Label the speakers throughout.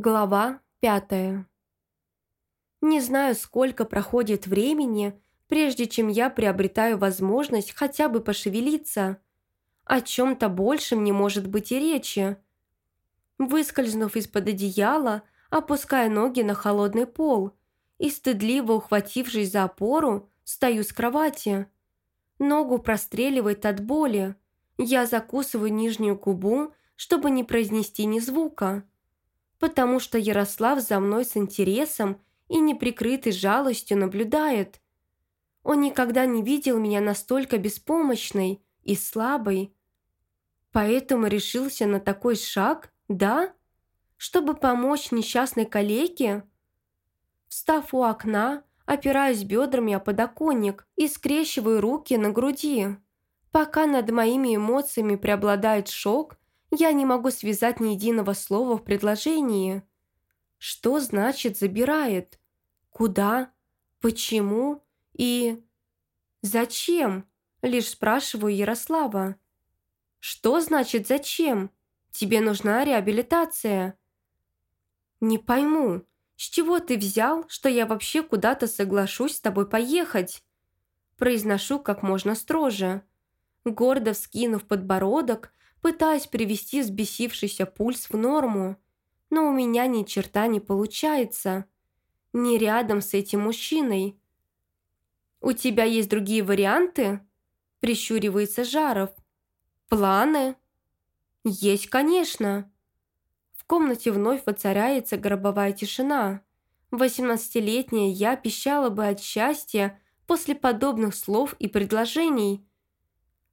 Speaker 1: Глава пятая. Не знаю, сколько проходит времени, прежде чем я приобретаю возможность хотя бы пошевелиться. О чем-то большем не может быть и речи. Выскользнув из-под одеяла, опуская ноги на холодный пол и, стыдливо ухватившись за опору, стою с кровати. Ногу простреливает от боли. Я закусываю нижнюю губу, чтобы не произнести ни звука потому что Ярослав за мной с интересом и неприкрытой жалостью наблюдает. Он никогда не видел меня настолько беспомощной и слабой. Поэтому решился на такой шаг, да? Чтобы помочь несчастной калеке? Встав у окна, опираюсь бедрами о подоконник и скрещиваю руки на груди. Пока над моими эмоциями преобладает шок, я не могу связать ни единого слова в предложении. Что значит «забирает»? Куда? Почему? И... Зачем? Лишь спрашиваю Ярослава. Что значит «зачем»? Тебе нужна реабилитация. Не пойму, с чего ты взял, что я вообще куда-то соглашусь с тобой поехать? Произношу как можно строже. Гордо вскинув подбородок, пытаясь привести взбесившийся пульс в норму, но у меня ни черта не получается. Не рядом с этим мужчиной. «У тебя есть другие варианты?» – прищуривается Жаров. «Планы?» «Есть, конечно». В комнате вновь воцаряется гробовая тишина. Восемнадцатилетняя я пищала бы от счастья после подобных слов и предложений –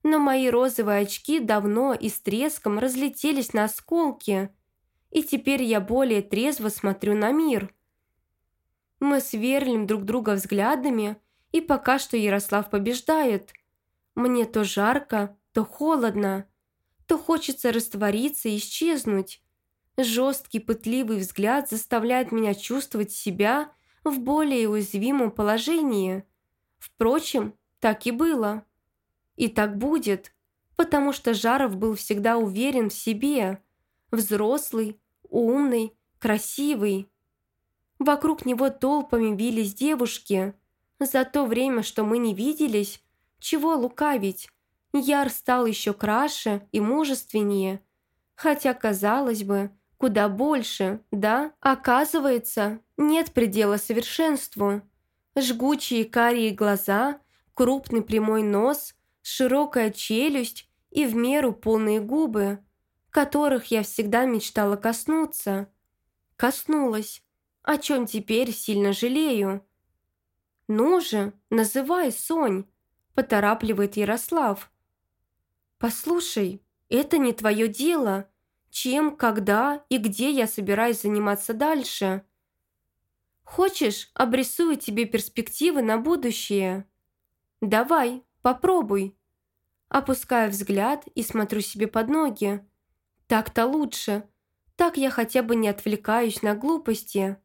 Speaker 1: но мои розовые очки давно и с треском разлетелись на осколки, и теперь я более трезво смотрю на мир. Мы сверлим друг друга взглядами, и пока что Ярослав побеждает. Мне то жарко, то холодно, то хочется раствориться и исчезнуть. Жесткий пытливый взгляд заставляет меня чувствовать себя в более уязвимом положении. Впрочем, так и было. И так будет, потому что Жаров был всегда уверен в себе, взрослый, умный, красивый. Вокруг него толпами вились девушки. За то время, что мы не виделись, чего лукавить, Яр стал еще краше и мужественнее. Хотя, казалось бы, куда больше, да? Оказывается, нет предела совершенству. Жгучие карие глаза, крупный прямой нос, широкая челюсть и в меру полные губы, которых я всегда мечтала коснуться. Коснулась, о чем теперь сильно жалею. «Ну же, называй, Сонь!» – поторапливает Ярослав. «Послушай, это не твое дело. Чем, когда и где я собираюсь заниматься дальше?» «Хочешь, обрисую тебе перспективы на будущее?» «Давай, Попробуй. Опускаю взгляд и смотрю себе под ноги. Так-то лучше. Так я хотя бы не отвлекаюсь на глупости.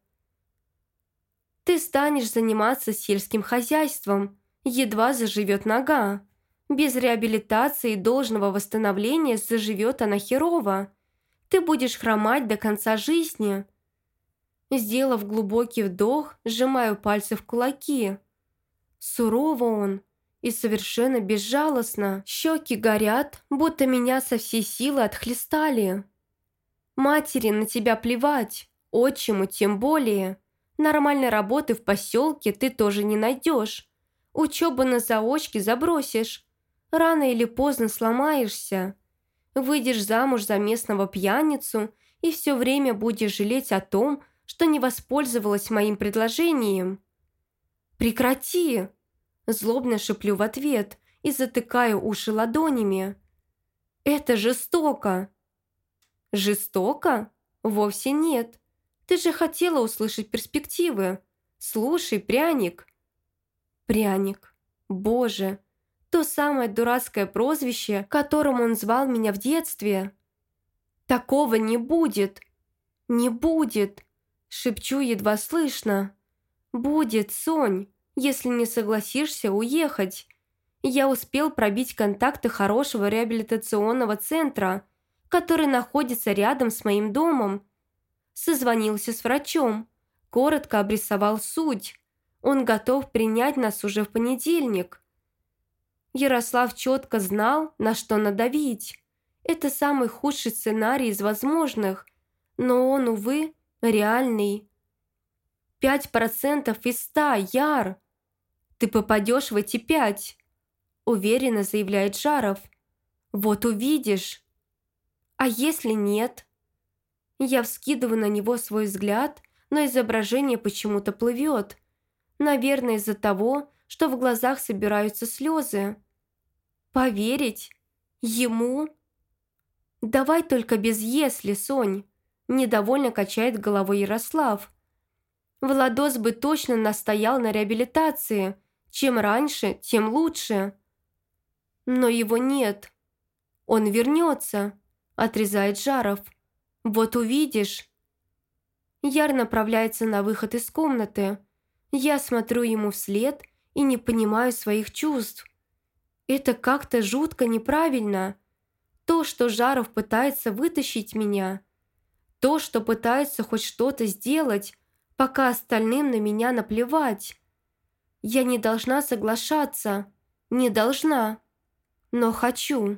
Speaker 1: Ты станешь заниматься сельским хозяйством. Едва заживет нога. Без реабилитации и должного восстановления заживет она херово. Ты будешь хромать до конца жизни. Сделав глубокий вдох, сжимаю пальцы в кулаки. Сурово он, и совершенно безжалостно. Щеки горят, будто меня со всей силы отхлестали. Матери на тебя плевать, отчиму тем более. Нормальной работы в поселке ты тоже не найдешь. Учебу на заочке забросишь. Рано или поздно сломаешься. Выйдешь замуж за местного пьяницу и все время будешь жалеть о том, что не воспользовалась моим предложением. «Прекрати!» Злобно шеплю в ответ и затыкаю уши ладонями. «Это жестоко!» «Жестоко? Вовсе нет. Ты же хотела услышать перспективы. Слушай, пряник!» «Пряник. Боже!» То самое дурацкое прозвище, которым он звал меня в детстве. «Такого не будет!» «Не будет!» Шепчу едва слышно. «Будет, Сонь!» Если не согласишься уехать. Я успел пробить контакты хорошего реабилитационного центра, который находится рядом с моим домом. созвонился с врачом, коротко обрисовал суть. Он готов принять нас уже в понедельник. Ярослав четко знал, на что надавить. Это самый худший сценарий из возможных, но он, увы, реальный. Пять процентов из ста, Яр. Ты попадешь в эти пять, уверенно заявляет Жаров. Вот увидишь. А если нет? Я вскидываю на него свой взгляд, но изображение почему-то плывет. Наверное, из-за того, что в глазах собираются слезы. Поверить? Ему? Давай только без «если», Сонь. Недовольно качает головой Ярослав. Владос бы точно настоял на реабилитации. Чем раньше, тем лучше. Но его нет. Он вернется, отрезает Жаров. Вот увидишь. Яр направляется на выход из комнаты. Я смотрю ему вслед и не понимаю своих чувств. Это как-то жутко неправильно. То, что Жаров пытается вытащить меня. То, что пытается хоть что-то сделать, пока остальным на меня наплевать. Я не должна соглашаться. Не должна. Но хочу.